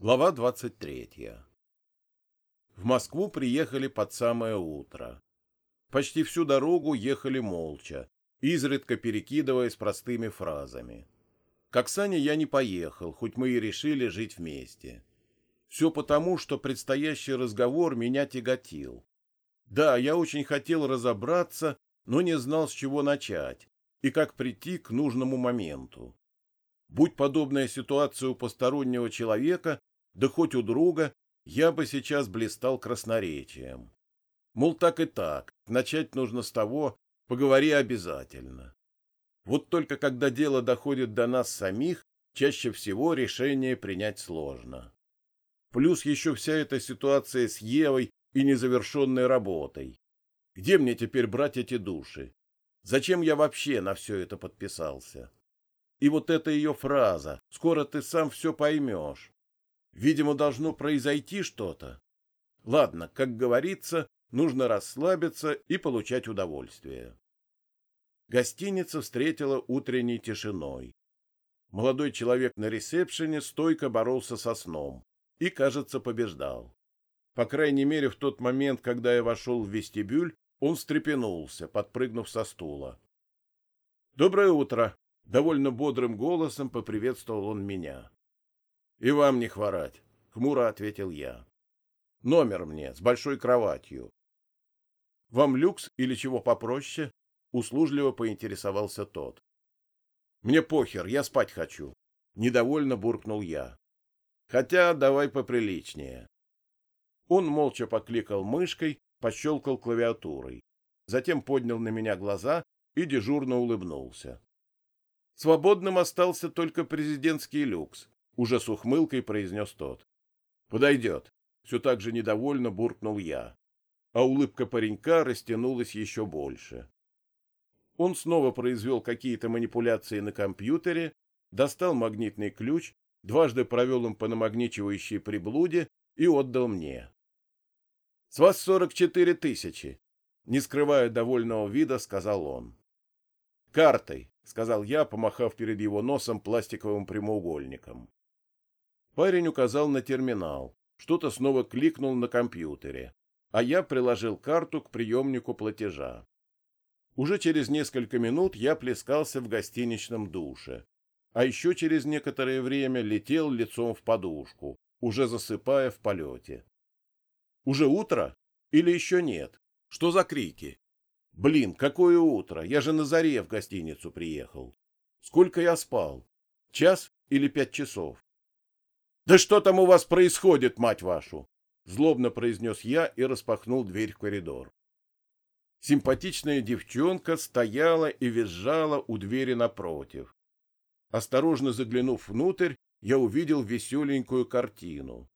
Глава 23. В Москву приехали под самое утро. Почти всю дорогу ехали молча, изредка перекидываясь простыми фразами. К Оксане я не поехал, хоть мы и решили жить вместе. Все потому, что предстоящий разговор меня тяготил. Да, я очень хотел разобраться, но не знал, с чего начать и как прийти к нужному моменту. Будь подобная ситуация у постороннего человека, да хоть у друга, я бы сейчас блистал красноречием. Мол, так и так, начать нужно с того, поговори обязательно. Вот только когда дело доходит до нас самих, чаще всего решение принять сложно. Плюс еще вся эта ситуация с Евой и незавершенной работой. Где мне теперь брать эти души? Зачем я вообще на все это подписался? И вот эта ее фраза «Скоро ты сам все поймешь». Видимо, должно произойти что-то. Ладно, как говорится, нужно расслабиться и получать удовольствие. Гостиница встретила утренней тишиной. Молодой человек на ресепшене стойко боролся со сном и, кажется, побеждал. По крайней мере, в тот момент, когда я вошел в вестибюль, он встрепенулся, подпрыгнув со стула. «Доброе утро!» — довольно бодрым голосом поприветствовал он меня. «И вам не хворать», — хмуро ответил я. «Номер мне, с большой кроватью». «Вам люкс или чего попроще?» — услужливо поинтересовался тот. «Мне похер, я спать хочу», — недовольно буркнул я. «Хотя давай поприличнее». Он молча покликал мышкой, пощелкал клавиатурой. Затем поднял на меня глаза и дежурно улыбнулся. Свободным остался только президентский люкс, уже с ухмылкой произнес тот. Подойдет. Все так же недовольно буркнул я. А улыбка паренька растянулась еще больше. Он снова произвел какие-то манипуляции на компьютере, достал магнитный ключ, дважды провел им по намагничивающей приблуде и отдал мне. — С вас сорок четыре тысячи, — не скрывая довольного вида, сказал он. — Картой, — сказал я, помахав перед его носом пластиковым прямоугольником. Парень указал на терминал, что-то снова кликнул на компьютере, а я приложил карту к приемнику платежа. Уже через несколько минут я плескался в гостиничном душе, а еще через некоторое время летел лицом в подушку, уже засыпая в полете. Уже утро? Или еще нет? Что за крики? Блин, какое утро? Я же на заре в гостиницу приехал. Сколько я спал? Час или пять часов? «Да что там у вас происходит, мать вашу?» — злобно произнес я и распахнул дверь в коридор. Симпатичная девчонка стояла и визжала у двери напротив. Осторожно заглянув внутрь, я увидел веселенькую картину.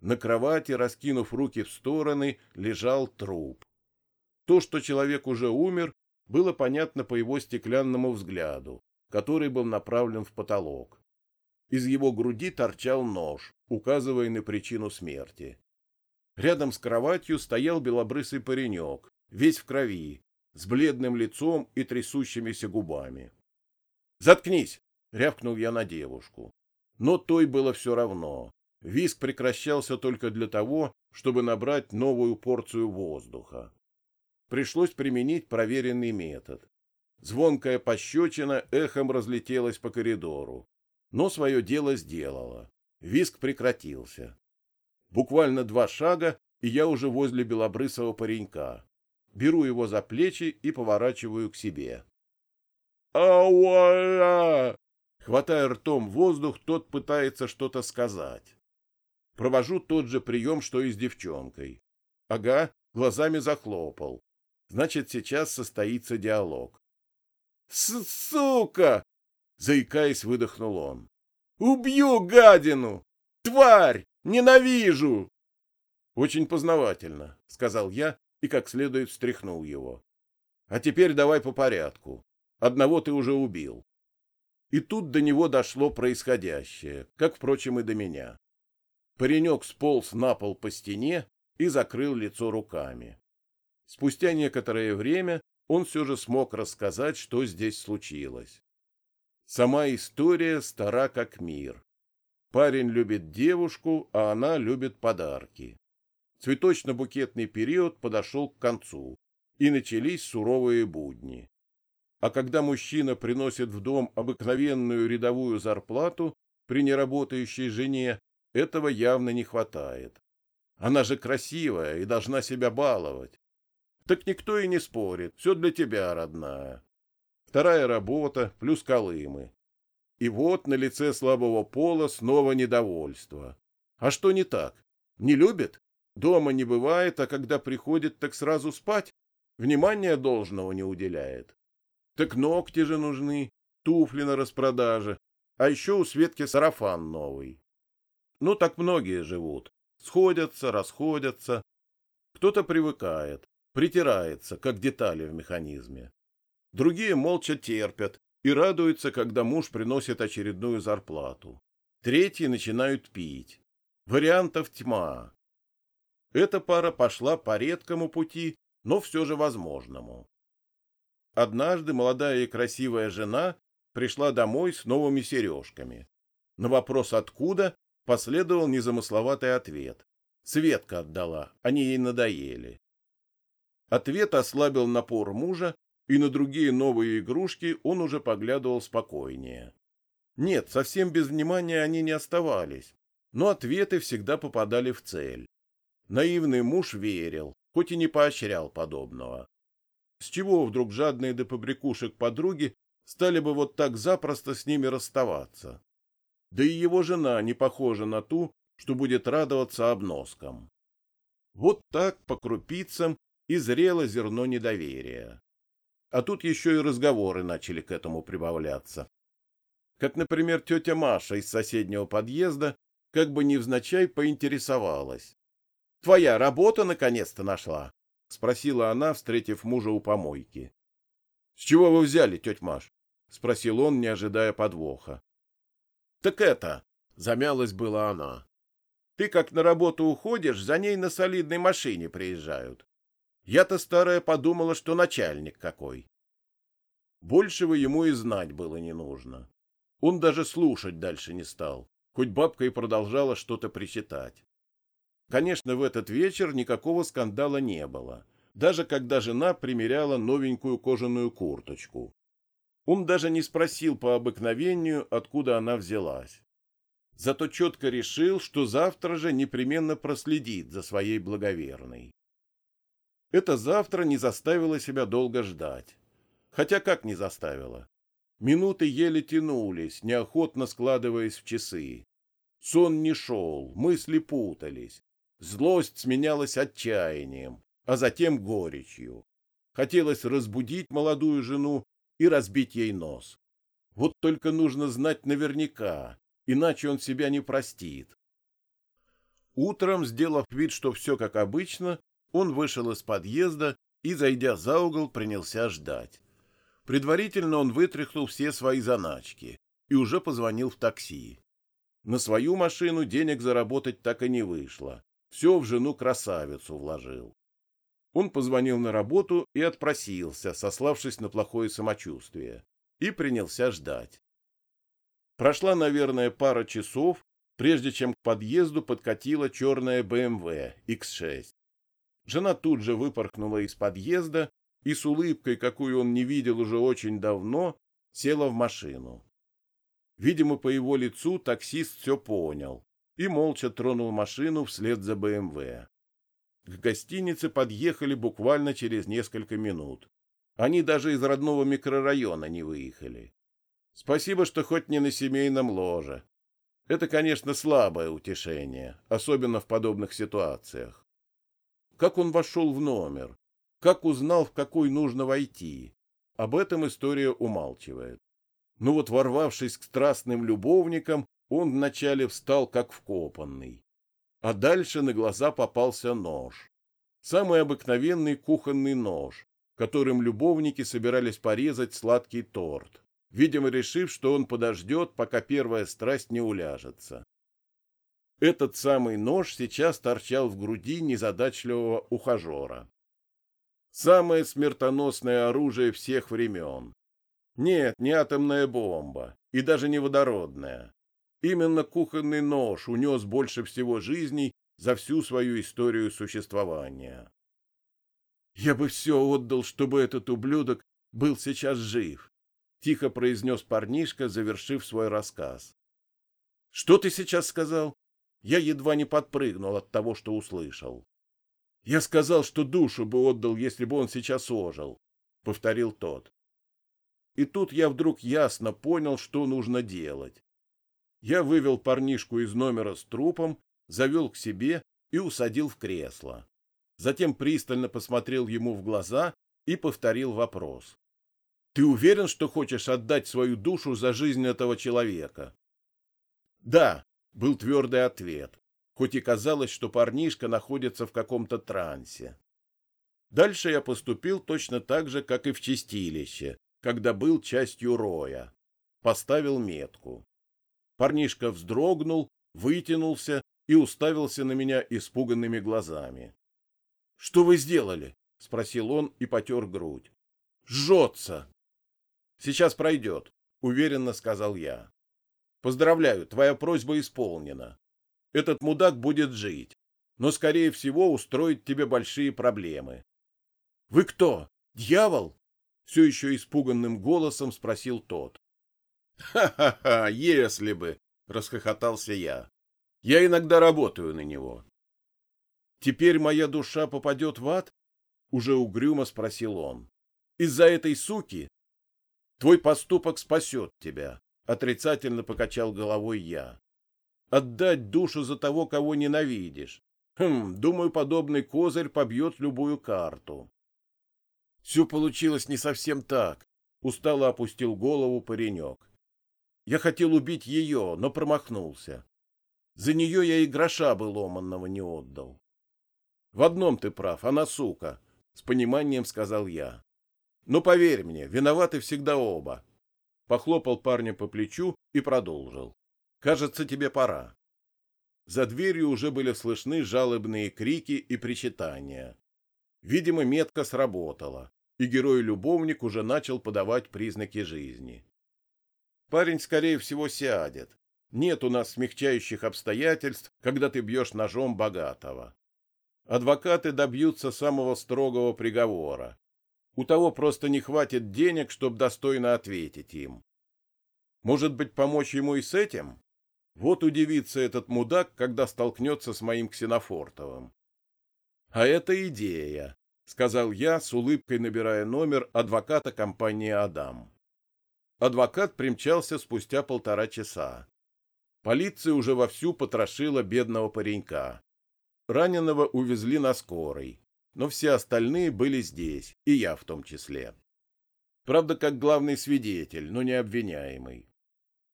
На кровати, раскинув руки в стороны, лежал труп. То, что человек уже умер, было понятно по его стеклянному взгляду, который был направлен в потолок. Из его груди торчал нож, указывая на причину смерти. Рядом с кроватью стоял белобрысый паренек, весь в крови, с бледным лицом и трясущимися губами. «Заткнись!» — рявкнул я на девушку. Но той было все равно. Виск прекращался только для того, чтобы набрать новую порцию воздуха. Пришлось применить проверенный метод. Звонкая пощечина эхом разлетелась по коридору но свое дело сделала. Виск прекратился. Буквально два шага, и я уже возле белобрысого паренька. Беру его за плечи и поворачиваю к себе. «Ауа!» Хватая ртом воздух, тот пытается что-то сказать. Провожу тот же прием, что и с девчонкой. Ага, глазами захлопал. Значит, сейчас состоится диалог. «Сука!» Заикаясь, выдохнул он. «Убью гадину! Тварь! Ненавижу!» «Очень познавательно», — сказал я и как следует встряхнул его. «А теперь давай по порядку. Одного ты уже убил». И тут до него дошло происходящее, как, впрочем, и до меня. Паренек сполз на пол по стене и закрыл лицо руками. Спустя некоторое время он все же смог рассказать, что здесь случилось. Сама история стара как мир. Парень любит девушку, а она любит подарки. Цветочно-букетный период подошел к концу, и начались суровые будни. А когда мужчина приносит в дом обыкновенную рядовую зарплату при неработающей жене, этого явно не хватает. Она же красивая и должна себя баловать. Так никто и не спорит, все для тебя, родная. Вторая работа, плюс колымы. И вот на лице слабого пола снова недовольство. А что не так? Не любит? Дома не бывает, а когда приходит, так сразу спать? Внимания должного не уделяет. Так ногти же нужны, туфли на распродаже, а еще у Светки сарафан новый. Ну, так многие живут. Сходятся, расходятся. Кто-то привыкает, притирается, как детали в механизме. Другие молча терпят, и радуются, когда муж приносит очередную зарплату. Третьи начинают пить. Вариантов тьма. Эта пара пошла по редкому пути, но все же возможному. Однажды молодая и красивая жена пришла домой с новыми сережками. На вопрос «откуда?» последовал незамысловатый ответ. Светка отдала, они ей надоели. Ответ ослабил напор мужа и на другие новые игрушки он уже поглядывал спокойнее. Нет, совсем без внимания они не оставались, но ответы всегда попадали в цель. Наивный муж верил, хоть и не поощрял подобного. С чего вдруг жадные до побрякушек подруги стали бы вот так запросто с ними расставаться? Да и его жена не похожа на ту, что будет радоваться обноскам. Вот так по крупицам и зрело зерно недоверия. А тут еще и разговоры начали к этому прибавляться. Как, например, тетя Маша из соседнего подъезда как бы невзначай поинтересовалась. — Твоя работа наконец-то нашла? — спросила она, встретив мужа у помойки. — С чего вы взяли, тетя Маш? — спросил он, не ожидая подвоха. — Так это, — замялась была она. — Ты как на работу уходишь, за ней на солидной машине приезжают. Я-то старая подумала, что начальник какой. Большего ему и знать было не нужно. Он даже слушать дальше не стал, хоть бабка и продолжала что-то причитать. Конечно, в этот вечер никакого скандала не было, даже когда жена примеряла новенькую кожаную курточку. Он даже не спросил по обыкновению, откуда она взялась. Зато четко решил, что завтра же непременно проследит за своей благоверной. Это завтра не заставило себя долго ждать. Хотя как не заставило? Минуты еле тянулись, неохотно складываясь в часы. Сон не шел, мысли путались. Злость сменялась отчаянием, а затем горечью. Хотелось разбудить молодую жену и разбить ей нос. Вот только нужно знать наверняка, иначе он себя не простит. Утром, сделав вид, что все как обычно, он вышел из подъезда и, зайдя за угол, принялся ждать. Предварительно он вытряхнул все свои заначки и уже позвонил в такси. На свою машину денег заработать так и не вышло. Все в жену-красавицу вложил. Он позвонил на работу и отпросился, сославшись на плохое самочувствие, и принялся ждать. Прошла, наверное, пара часов, прежде чем к подъезду подкатила черная BMW X6. Жена тут же выпорхнула из подъезда и с улыбкой, какую он не видел уже очень давно, села в машину. Видимо, по его лицу таксист все понял и молча тронул машину вслед за БМВ. К гостинице подъехали буквально через несколько минут. Они даже из родного микрорайона не выехали. Спасибо, что хоть не на семейном ложе. Это, конечно, слабое утешение, особенно в подобных ситуациях как он вошел в номер, как узнал, в какой нужно войти. Об этом история умалчивает. Но вот ворвавшись к страстным любовникам, он вначале встал как вкопанный. А дальше на глаза попался нож. Самый обыкновенный кухонный нож, которым любовники собирались порезать сладкий торт, видимо, решив, что он подождет, пока первая страсть не уляжется. Этот самый нож сейчас торчал в груди незадачливого ухажера. Самое смертоносное оружие всех времен. Нет, не атомная бомба, и даже не водородная. Именно кухонный нож унес больше всего жизней за всю свою историю существования. «Я бы все отдал, чтобы этот ублюдок был сейчас жив», — тихо произнес парнишка, завершив свой рассказ. «Что ты сейчас сказал?» Я едва не подпрыгнул от того, что услышал. «Я сказал, что душу бы отдал, если бы он сейчас ожил», — повторил тот. И тут я вдруг ясно понял, что нужно делать. Я вывел парнишку из номера с трупом, завел к себе и усадил в кресло. Затем пристально посмотрел ему в глаза и повторил вопрос. «Ты уверен, что хочешь отдать свою душу за жизнь этого человека?» «Да», — был твердый ответ, хоть и казалось, что парнишка находится в каком-то трансе. Дальше я поступил точно так же, как и в чистилище, когда был частью роя. Поставил метку. Парнишка вздрогнул, вытянулся и уставился на меня испуганными глазами. — Что вы сделали? — спросил он и потер грудь. — Жжется! — Сейчас пройдет, — уверенно сказал я. — Поздравляю, твоя просьба исполнена. Этот мудак будет жить, но, скорее всего, устроит тебе большие проблемы. — Вы кто? Дьявол? — все еще испуганным голосом спросил тот. «Ха-ха-ха, если бы!» — расхохотался я. «Я иногда работаю на него». «Теперь моя душа попадет в ад?» — уже угрюмо спросил он. «Из-за этой суки? Твой поступок спасет тебя», — отрицательно покачал головой я. «Отдать душу за того, кого ненавидишь. Хм, думаю, подобный козырь побьет любую карту». Все получилось не совсем так. Устало опустил голову паренек. Я хотел убить ее, но промахнулся. За нее я и гроша бы ломанного не отдал. — В одном ты прав, она сука, — с пониманием сказал я. — Но поверь мне, виноваты всегда оба. Похлопал парня по плечу и продолжил. — Кажется, тебе пора. За дверью уже были слышны жалобные крики и причитания. Видимо, метка сработала, и герой-любовник уже начал подавать признаки жизни. Парень, скорее всего, сядет. Нет у нас смягчающих обстоятельств, когда ты бьешь ножом богатого. Адвокаты добьются самого строгого приговора. У того просто не хватит денег, чтобы достойно ответить им. Может быть, помочь ему и с этим? Вот удивится этот мудак, когда столкнется с моим Ксенофортовым. — А это идея, — сказал я, с улыбкой набирая номер адвоката компании «Адам». Адвокат примчался спустя полтора часа. Полиция уже вовсю потрошила бедного паренька. Раненого увезли на скорой, но все остальные были здесь, и я в том числе. Правда, как главный свидетель, но не обвиняемый.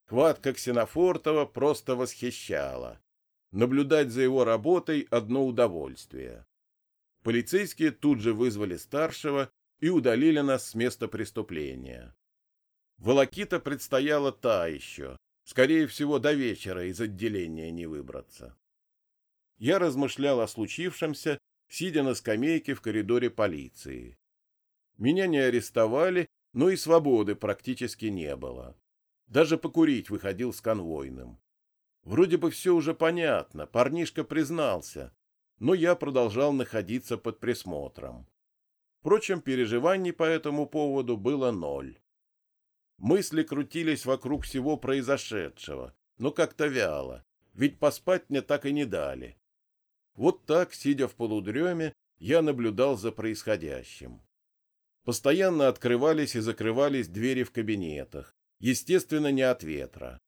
Хватка Ксенофортова просто восхищала. Наблюдать за его работой — одно удовольствие. Полицейские тут же вызвали старшего и удалили нас с места преступления. Волокита предстояла та еще. Скорее всего, до вечера из отделения не выбраться. Я размышлял о случившемся, сидя на скамейке в коридоре полиции. Меня не арестовали, но и свободы практически не было. Даже покурить выходил с конвойным. Вроде бы все уже понятно, парнишка признался, но я продолжал находиться под присмотром. Впрочем, переживаний по этому поводу было ноль. Мысли крутились вокруг всего произошедшего, но как-то вяло, ведь поспать мне так и не дали. Вот так, сидя в полудреме, я наблюдал за происходящим. Постоянно открывались и закрывались двери в кабинетах, естественно, не от ветра.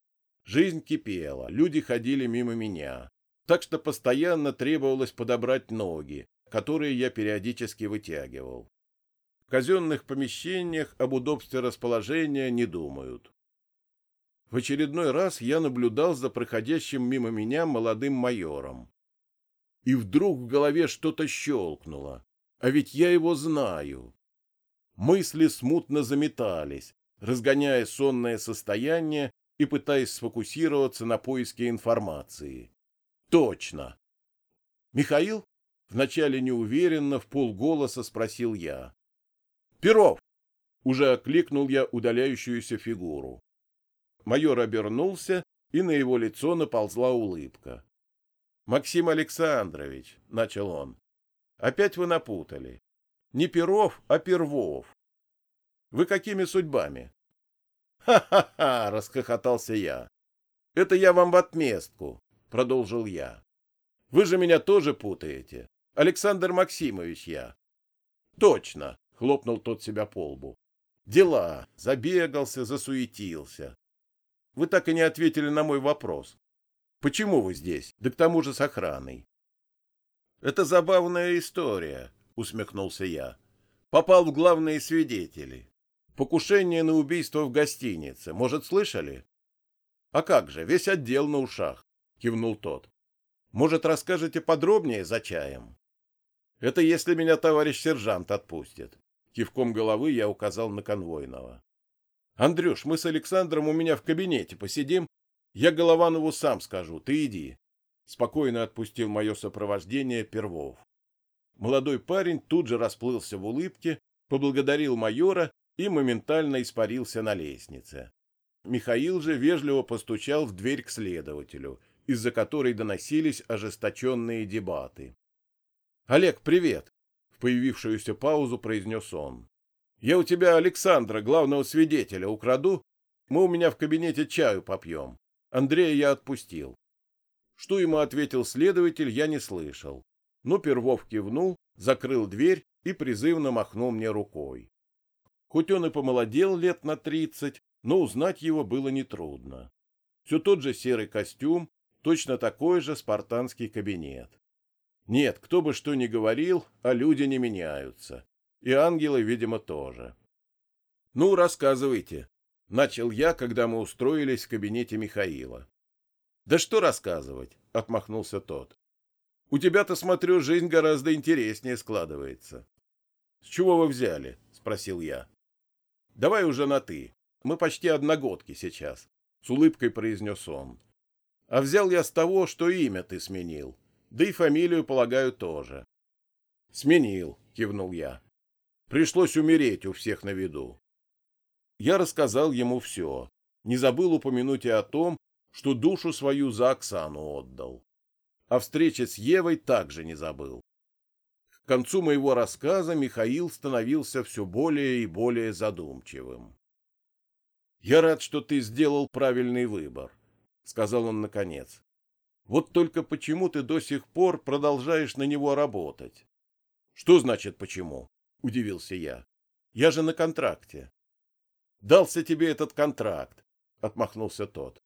Жизнь кипела, люди ходили мимо меня, так что постоянно требовалось подобрать ноги, которые я периодически вытягивал. В казенных помещениях об удобстве расположения не думают. В очередной раз я наблюдал за проходящим мимо меня молодым майором. И вдруг в голове что-то щелкнуло. А ведь я его знаю. Мысли смутно заметались, разгоняя сонное состояние и пытаясь сфокусироваться на поиске информации. Точно. Михаил? Вначале неуверенно, в полголоса спросил я. «Перов!» — уже окликнул я удаляющуюся фигуру. Майор обернулся и на его лицо наползла улыбка. «Максим Александрович», — начал он, — «опять вы напутали. Не Перов, а Первов. Вы какими судьбами?» «Ха-ха-ха!» — расхохотался я. «Это я вам в отместку», — продолжил я. «Вы же меня тоже путаете. Александр Максимович я». «Точно!» — хлопнул тот себя по лбу. «Дела. Забегался, засуетился. Вы так и не ответили на мой вопрос. Почему вы здесь? Да к тому же с охраной». «Это забавная история», — усмехнулся я. «Попал в главные свидетели. Покушение на убийство в гостинице. Может, слышали? А как же, весь отдел на ушах, кивнул тот. Может, расскажете подробнее за чаем? Это если меня товарищ сержант отпустит. Кивком головы я указал на конвойного. Андрюш, мы с Александром у меня в кабинете посидим. Я Голованову сам скажу, ты иди. Спокойно отпустил мое сопровождение Первов. Молодой парень тут же расплылся в улыбке, поблагодарил майора и моментально испарился на лестнице. Михаил же вежливо постучал в дверь к следователю, из-за которой доносились ожесточенные дебаты. «Олег, привет!» — в появившуюся паузу произнес он. «Я у тебя Александра, главного свидетеля, украду. Мы у меня в кабинете чаю попьем. Андрея я отпустил». Что ему ответил следователь, я не слышал. Но Первов кивнул, закрыл дверь и призывно махнул мне рукой. Хоть он и помолодел лет на тридцать, но узнать его было нетрудно. Все тот же серый костюм, точно такой же спартанский кабинет. Нет, кто бы что ни говорил, а люди не меняются. И ангелы, видимо, тоже. «Ну, рассказывайте», — начал я, когда мы устроились в кабинете Михаила. «Да что рассказывать?» — отмахнулся тот. «У тебя-то, смотрю, жизнь гораздо интереснее складывается». «С чего вы взяли?» — спросил я. Давай уже на «ты». Мы почти одногодки сейчас, — с улыбкой произнес он. А взял я с того, что имя ты сменил. Да и фамилию, полагаю, тоже. Сменил, — кивнул я. Пришлось умереть у всех на виду. Я рассказал ему все. Не забыл упомянуть и о том, что душу свою за Оксану отдал. О встрече с Евой также не забыл. К концу моего рассказа Михаил становился все более и более задумчивым. «Я рад, что ты сделал правильный выбор», — сказал он наконец. «Вот только почему ты до сих пор продолжаешь на него работать?» «Что значит «почему»?» — удивился я. «Я же на контракте». «Дался тебе этот контракт», — отмахнулся тот.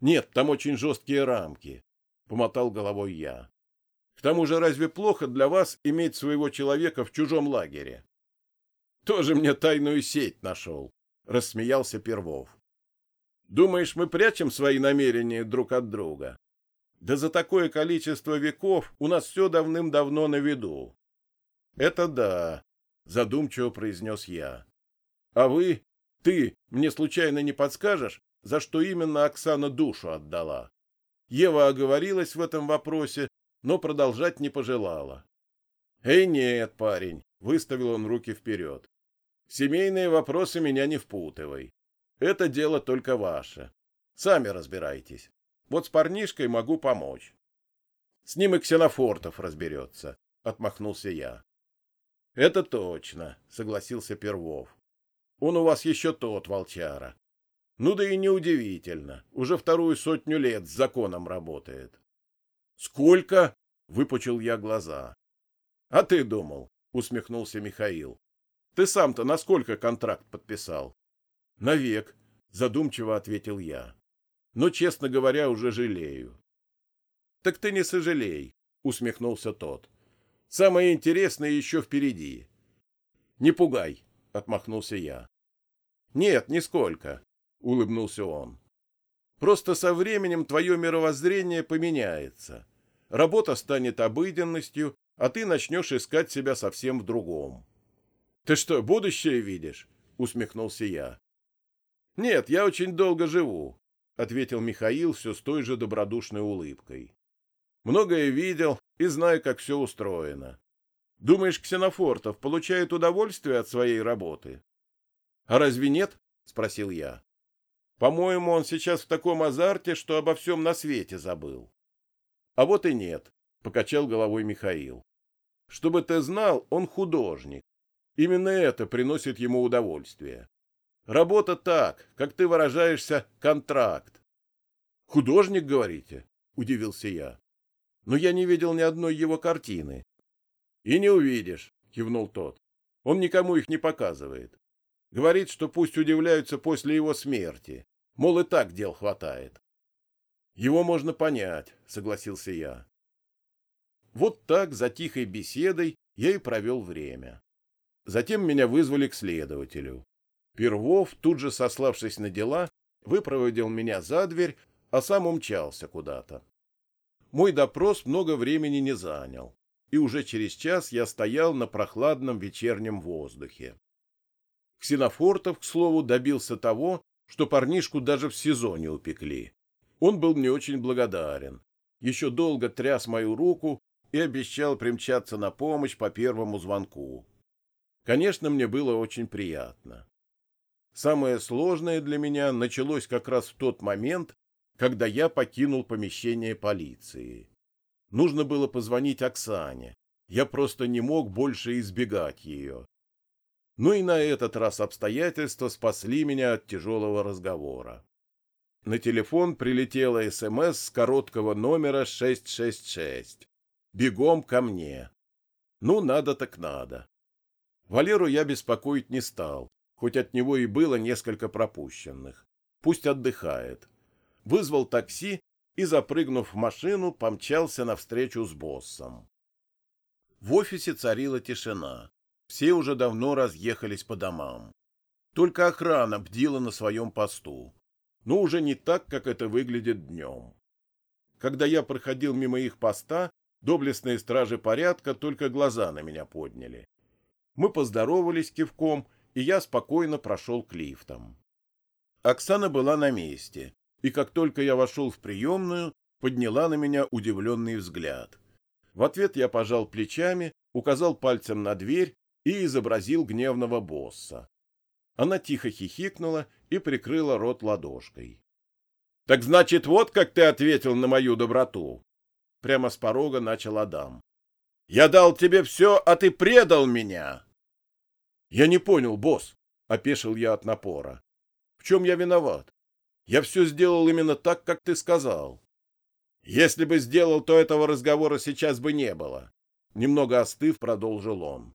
«Нет, там очень жесткие рамки», — помотал головой я. К тому же разве плохо для вас иметь своего человека в чужом лагере? Тоже мне тайную сеть нашел, — рассмеялся Первов. Думаешь, мы прячем свои намерения друг от друга? Да за такое количество веков у нас все давным-давно на виду. Это да, — задумчиво произнес я. А вы, ты, мне случайно не подскажешь, за что именно Оксана душу отдала? Ева оговорилась в этом вопросе но продолжать не пожелала. «Эй, нет, парень!» — выставил он руки вперед. «Семейные вопросы меня не впутывай. Это дело только ваше. Сами разбирайтесь. Вот с парнишкой могу помочь». «С ним и Ксенофортов разберется», — отмахнулся я. «Это точно», — согласился Первов. «Он у вас еще тот, волчара. Ну да и неудивительно, уже вторую сотню лет с законом работает. «Сколько?» — выпучил я глаза. «А ты думал?» — усмехнулся Михаил. «Ты сам-то на сколько контракт подписал?» «На век», — задумчиво ответил я. «Но, честно говоря, уже жалею». «Так ты не сожалей», — усмехнулся тот. «Самое интересное еще впереди». «Не пугай», — отмахнулся я. «Нет, нисколько», — улыбнулся он. Просто со временем твое мировоззрение поменяется. Работа станет обыденностью, а ты начнешь искать себя совсем в другом. — Ты что, будущее видишь? — усмехнулся я. — Нет, я очень долго живу, — ответил Михаил все с той же добродушной улыбкой. — Многое видел и знаю, как все устроено. Думаешь, Ксенофортов получает удовольствие от своей работы? — А разве нет? — спросил я. По-моему, он сейчас в таком азарте, что обо всем на свете забыл. А вот и нет, покачал головой Михаил. Чтобы ты знал, он художник. Именно это приносит ему удовольствие. Работа так, как ты выражаешься, контракт. Художник, говорите? Удивился я. Но я не видел ни одной его картины. И не увидишь, кивнул тот. Он никому их не показывает. Говорит, что пусть удивляются после его смерти. Мол, и так дел хватает. Его можно понять, согласился я. Вот так, за тихой беседой, я и провел время. Затем меня вызвали к следователю. Первов, тут же сославшись на дела, выпроводил меня за дверь, а сам умчался куда-то. Мой допрос много времени не занял, и уже через час я стоял на прохладном вечернем воздухе. Ксенофортов, к слову, добился того, что парнишку даже в сезоне упекли. Он был мне очень благодарен. Еще долго тряс мою руку и обещал примчаться на помощь по первому звонку. Конечно, мне было очень приятно. Самое сложное для меня началось как раз в тот момент, когда я покинул помещение полиции. Нужно было позвонить Оксане. Я просто не мог больше избегать ее. Ну и на этот раз обстоятельства спасли меня от тяжелого разговора. На телефон прилетела СМС с короткого номера 666. «Бегом ко мне». Ну, надо так надо. Валеру я беспокоить не стал, хоть от него и было несколько пропущенных. Пусть отдыхает. Вызвал такси и, запрыгнув в машину, помчался навстречу с боссом. В офисе царила тишина. Все уже давно разъехались по домам. Только охрана бдила на своем посту. Но уже не так, как это выглядит днем. Когда я проходил мимо их поста, доблестные стражи порядка только глаза на меня подняли. Мы поздоровались кивком, и я спокойно прошел к лифтам. Оксана была на месте, и как только я вошел в приемную, подняла на меня удивленный взгляд. В ответ я пожал плечами, указал пальцем на дверь и изобразил гневного босса. Она тихо хихикнула и прикрыла рот ладошкой. — Так значит, вот как ты ответил на мою доброту? Прямо с порога начал Адам. — Я дал тебе все, а ты предал меня. — Я не понял, босс, — опешил я от напора. — В чем я виноват? Я все сделал именно так, как ты сказал. — Если бы сделал, то этого разговора сейчас бы не было. Немного остыв, продолжил он.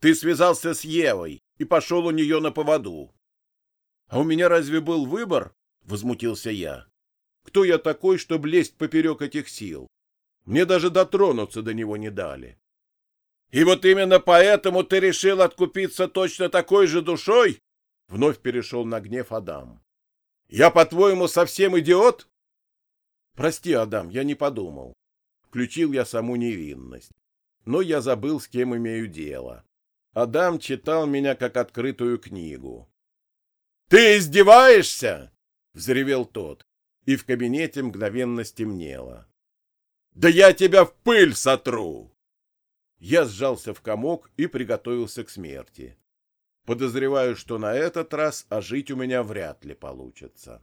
Ты связался с Евой и пошел у нее на поводу. — А у меня разве был выбор? — возмутился я. — Кто я такой, чтобы лезть поперек этих сил? Мне даже дотронуться до него не дали. — И вот именно поэтому ты решил откупиться точно такой же душой? — вновь перешел на гнев Адам. — Я, по-твоему, совсем идиот? — Прости, Адам, я не подумал. Включил я саму невинность. Но я забыл, с кем имею дело. Адам читал меня как открытую книгу. «Ты издеваешься?» — взревел тот, и в кабинете мгновенно стемнело. «Да я тебя в пыль сотру!» Я сжался в комок и приготовился к смерти. Подозреваю, что на этот раз ожить у меня вряд ли получится.